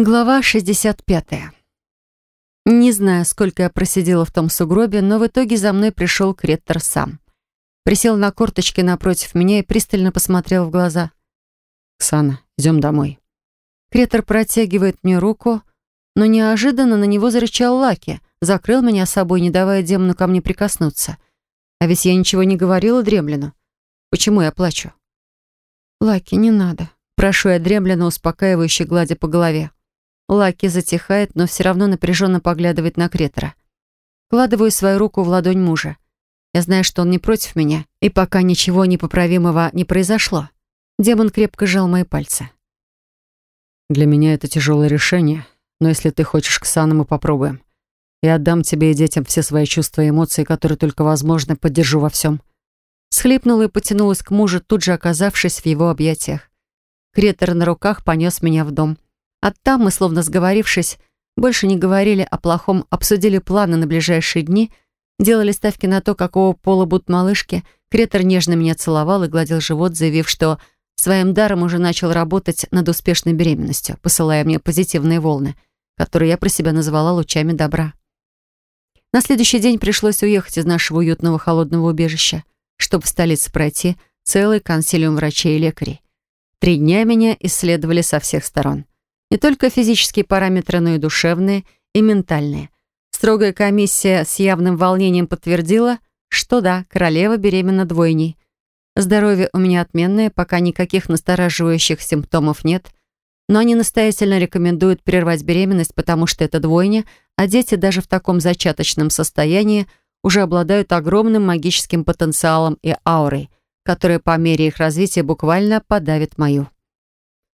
Глава 65. Не знаю, сколько я просидела в том сугробе, но в итоге за мной пришел Креттер сам. Присел на корточки напротив меня и пристально посмотрел в глаза. «Ксана, идем домой». Креттер протягивает мне руку, но неожиданно на него зарычал Лаки, закрыл меня собой, не давая демону ко мне прикоснуться. А ведь я ничего не говорила Дремлину. Почему я плачу? «Лаки, не надо», — прошу я Дремлина, успокаивающе гладя по голове. Лаки затихает, но все равно напряженно поглядывает на Кретера. Кладываю свою руку в ладонь мужа. Я знаю, что он не против меня, и пока ничего непоправимого не произошло. Демон крепко сжал мои пальцы. «Для меня это тяжелое решение, но если ты хочешь, Ксана, мы попробуем. Я отдам тебе и детям все свои чувства и эмоции, которые только возможно, поддержу во всем». Схлипнула и потянулась к мужу, тут же оказавшись в его объятиях. Кретер на руках понес меня в дом. А там мы, словно сговорившись, больше не говорили о плохом, обсудили планы на ближайшие дни, делали ставки на то, какого пола будут малышки. Кретор нежно меня целовал и гладил живот, заявив, что своим даром уже начал работать над успешной беременностью, посылая мне позитивные волны, которые я про себя назвала лучами добра. На следующий день пришлось уехать из нашего уютного холодного убежища, чтобы в столице пройти целый консилиум врачей и лекарей. Три дня меня исследовали со всех сторон. Не только физические параметры, но и душевные и ментальные. Строгая комиссия с явным волнением подтвердила, что да, королева беременна двойней. Здоровье у меня отменное, пока никаких настораживающих симптомов нет, но они настоятельно рекомендуют прервать беременность, потому что это двойня, а дети даже в таком зачаточном состоянии уже обладают огромным магическим потенциалом и аурой, которая по мере их развития буквально подавит мою.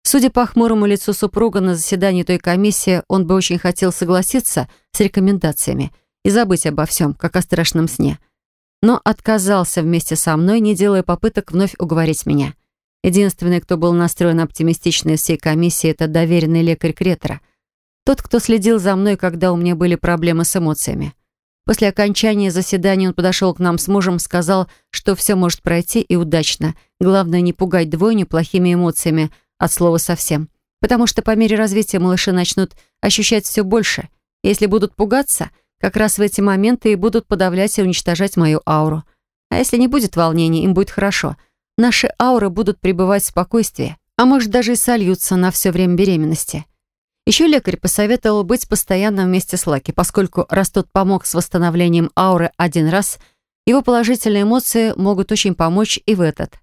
Судя по хмурому лицу супруга на заседании той комиссии, он бы очень хотел согласиться с рекомендациями и забыть обо всем, как о страшном сне. Но отказался вместе со мной, не делая попыток вновь уговорить меня. Единственный, кто был настроен оптимистично из всей комиссии, это доверенный лекарь Кретера. Тот, кто следил за мной, когда у меня были проблемы с эмоциями. После окончания заседания он подошел к нам с мужем, сказал, что все может пройти и удачно. Главное, не пугать двойню плохими эмоциями – от слова совсем. Потому что по мере развития малыши начнут ощущать все больше. Если будут пугаться, как раз в эти моменты и будут подавлять и уничтожать мою ауру. А если не будет волнений, им будет хорошо. Наши ауры будут пребывать в спокойствии, а может даже и сольются на все время беременности. Еще лекарь посоветовал быть постоянно вместе с Лаки, поскольку раз тот помог с восстановлением ауры один раз, его положительные эмоции могут очень помочь и в этот.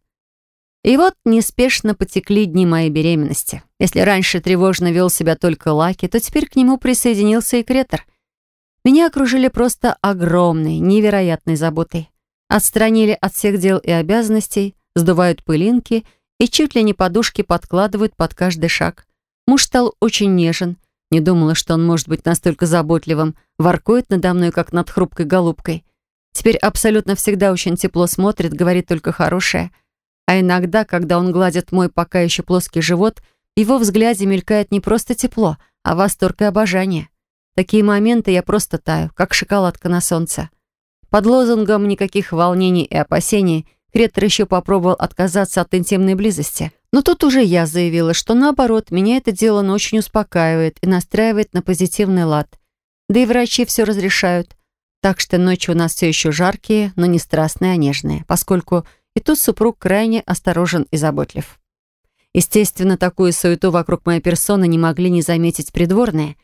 И вот неспешно потекли дни моей беременности. Если раньше тревожно вел себя только Лаки, то теперь к нему присоединился и Кретор. Меня окружили просто огромной, невероятной заботой. Отстранили от всех дел и обязанностей, сдувают пылинки и чуть ли не подушки подкладывают под каждый шаг. Муж стал очень нежен. Не думала, что он может быть настолько заботливым, воркует надо мной, как над хрупкой голубкой. Теперь абсолютно всегда очень тепло смотрит, говорит только хорошее — а иногда, когда он гладит мой пока еще плоский живот, в его взгляде мелькает не просто тепло, а восторг и обожание. такие моменты я просто таю, как шоколадка на солнце. Под лозунгом никаких волнений и опасений Кретор еще попробовал отказаться от интимной близости. Но тут уже я заявила, что наоборот, меня это дело очень успокаивает и настраивает на позитивный лад. Да и врачи все разрешают. Так что ночи у нас все еще жаркие, но не страстные, а нежные, поскольку и тут супруг крайне осторожен и заботлив. Естественно, такую суету вокруг моей персоны не могли не заметить придворные.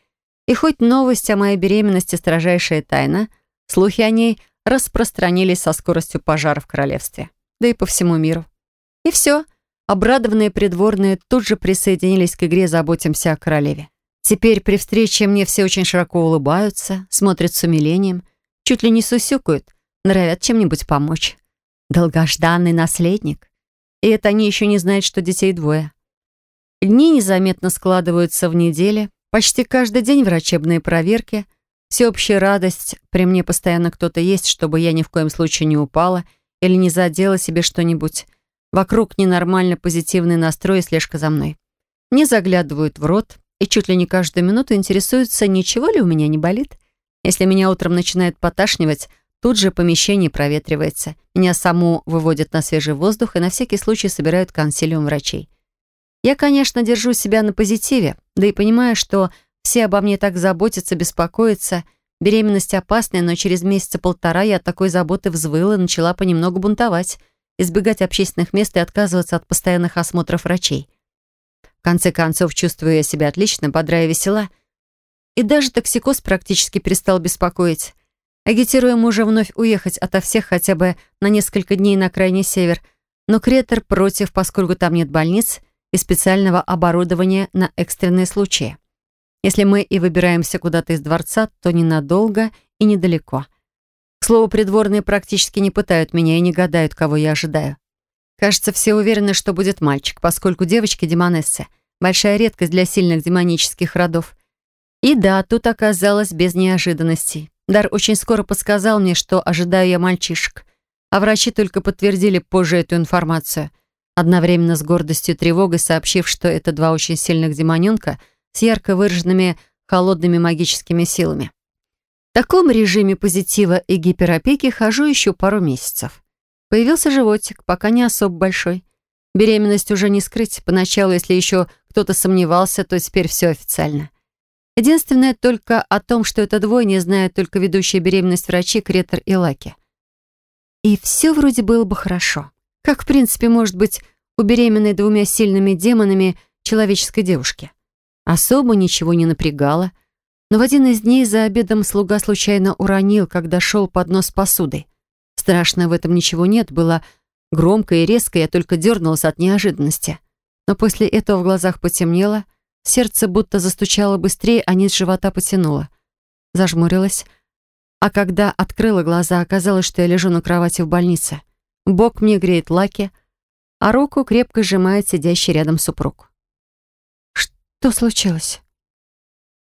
И хоть новость о моей беременности строжайшая тайна, слухи о ней распространились со скоростью пожара в королевстве, да и по всему миру. И все. Обрадованные придворные тут же присоединились к игре «Заботимся о королеве». Теперь при встрече мне все очень широко улыбаются, смотрят с умилением, чуть ли не сусюкают, норовят чем-нибудь помочь. Долгожданный наследник. И это они еще не знают, что детей двое. Дни незаметно складываются в недели. Почти каждый день врачебные проверки. Всеобщая радость. При мне постоянно кто-то есть, чтобы я ни в коем случае не упала или не задела себе что-нибудь. Вокруг ненормально позитивный настрой и слежка за мной. Мне заглядывают в рот и чуть ли не каждую минуту интересуются, ничего ли у меня не болит. Если меня утром начинает поташнивать, Тут же помещение проветривается. Меня саму выводят на свежий воздух и на всякий случай собирают консилиум врачей. Я, конечно, держу себя на позитиве, да и понимаю, что все обо мне так заботятся, беспокоятся. Беременность опасная, но через месяца полтора я от такой заботы взвыла начала понемногу бунтовать, избегать общественных мест и отказываться от постоянных осмотров врачей. В конце концов, чувствую я себя отлично, бодра и весела. И даже токсикоз практически перестал беспокоить. Агитируя мужа вновь уехать ото всех хотя бы на несколько дней на крайний север, но Кретер против, поскольку там нет больниц и специального оборудования на экстренные случаи. Если мы и выбираемся куда-то из дворца, то ненадолго и недалеко. К слову, придворные практически не пытают меня и не гадают, кого я ожидаю. Кажется, все уверены, что будет мальчик, поскольку девочки демонессы — большая редкость для сильных демонических родов. И да, тут оказалось без неожиданностей. Дар очень скоро подсказал мне, что ожидаю я мальчишек, а врачи только подтвердили позже эту информацию, одновременно с гордостью и тревогой сообщив, что это два очень сильных демоненка — с ярко выраженными холодными магическими силами. В таком режиме позитива и гиперопеки хожу еще пару месяцев. Появился животик, пока не особо большой. Беременность уже не скрыть. Поначалу, если еще кто-то сомневался, то теперь все официально. Единственное только о том, что это двойня, знают только ведущие беременность врачи Кретер и Лаки. И все вроде было бы хорошо. Как, в принципе, может быть у беременной двумя сильными демонами человеческой девушки. Особо ничего не напрягало, но в один из дней за обедом слуга случайно уронил, когда шел поднос с посудой. Страшно в этом ничего нет, было громко и резко, я только дернулась от неожиданности. Но после этого в глазах потемнело, сердце будто застучало быстрее, а низ живота потянуло. Зажмурилась. А когда открыла глаза, оказалось, что я лежу на кровати в больнице. Бок мне греет лаки, а руку крепко сжимает сидящий рядом супруг. Что случилось?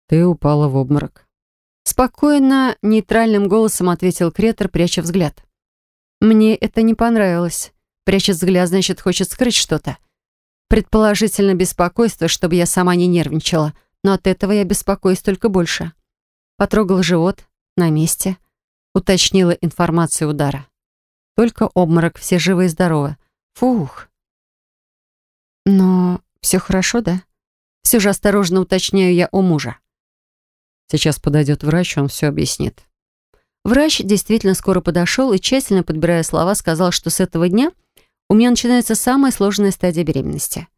Ты упала в обморок. Спокойно, нейтральным голосом ответил Кретор, пряча взгляд. Мне это не понравилось. Прячет взгляд, значит, хочет скрыть что-то. Предположительно, беспокойство, чтобы я сама не нервничала. Но от этого я беспокоюсь только больше. Потрогал живот, на месте. Уточнила информацию удара. Только обморок, все живы и здоровы. Фух. Но все хорошо, да? Все же осторожно уточняю я у мужа. Сейчас подойдет врач, он все объяснит. Врач действительно скоро подошел и, тщательно подбирая слова, сказал, что с этого дня у меня начинается самая сложная стадия беременности.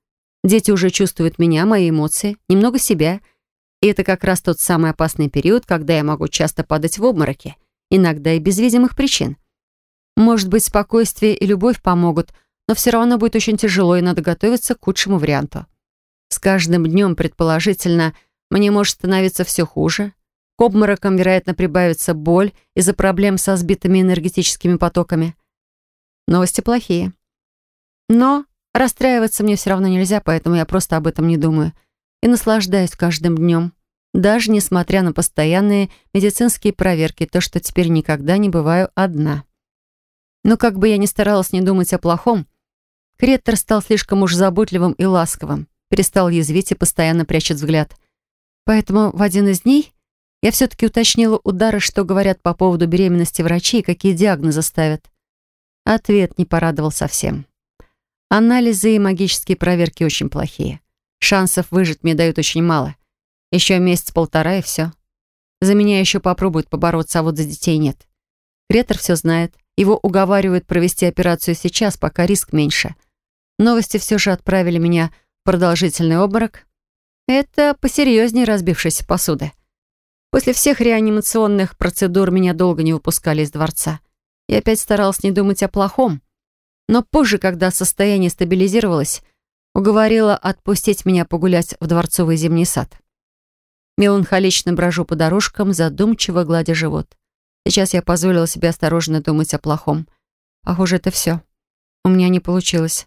Дети уже чувствуют меня, мои эмоции, немного себя. И это как раз тот самый опасный период, когда я могу часто падать в обмороки, иногда и без видимых причин. Может быть, спокойствие и любовь помогут, но все равно будет очень тяжело, и надо готовиться к худшему варианту. С каждым днем, предположительно, мне может становиться все хуже. К обморокам, вероятно, прибавится боль из-за проблем со сбитыми энергетическими потоками. Новости плохие. Но расстраиваться мне все равно нельзя, поэтому я просто об этом не думаю. И наслаждаюсь каждым днем. Даже несмотря на постоянные медицинские проверки, то, что теперь никогда не бываю одна. Но как бы я ни старалась не думать о плохом, Креттер стал слишком уж заботливым и ласковым перестал язвить и постоянно прячет взгляд. Поэтому в один из дней я все-таки уточнила удары, что говорят по поводу беременности врачи и какие диагнозы ставят. Ответ не порадовал совсем. Анализы и магические проверки очень плохие. Шансов выжить мне дают очень мало. Еще месяц-полтора и все. За меня еще попробуют побороться, а вот за детей нет. Кретор все знает. Его уговаривают провести операцию сейчас, пока риск меньше. Новости все же отправили меня Продолжительный обморок — это посерьезнее разбившейся посуды. После всех реанимационных процедур меня долго не выпускали из дворца. Я опять старалась не думать о плохом. Но позже, когда состояние стабилизировалось, уговорила отпустить меня погулять в дворцовый зимний сад. Меланхолично брожу по дорожкам, задумчиво гладя живот. Сейчас я позволила себе осторожно думать о плохом. Похоже, это все. У меня не получилось.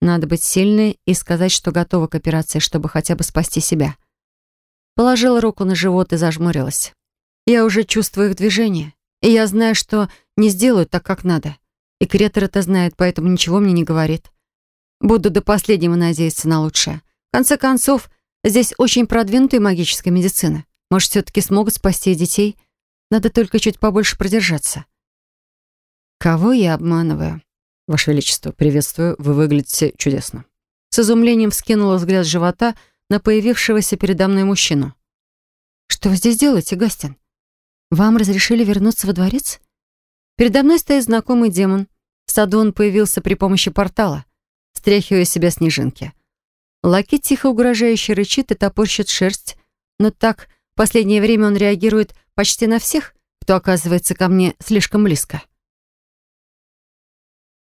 Надо быть сильной и сказать, что готова к операции, чтобы хотя бы спасти себя. Положила руку на живот и зажмурилась. Я уже чувствую их движение, и я знаю, что не сделают так, как надо. И Кретор это знает, поэтому ничего мне не говорит. Буду до последнего надеяться на лучшее. В конце концов, здесь очень продвинутая магическая медицина. Может, все-таки смогут спасти детей? Надо только чуть побольше продержаться. Кого я обманываю? «Ваше Величество, приветствую, вы выглядите чудесно». С изумлением вскинула взгляд живота на появившегося передо мной мужчину. «Что вы здесь делаете, Гастин? Вам разрешили вернуться во дворец?» Передо мной стоит знакомый демон. В саду он появился при помощи портала, стряхивая себя снежинки. Лаки тихо угрожающе рычит и топорщит шерсть, но так в последнее время он реагирует почти на всех, кто оказывается ко мне слишком близко.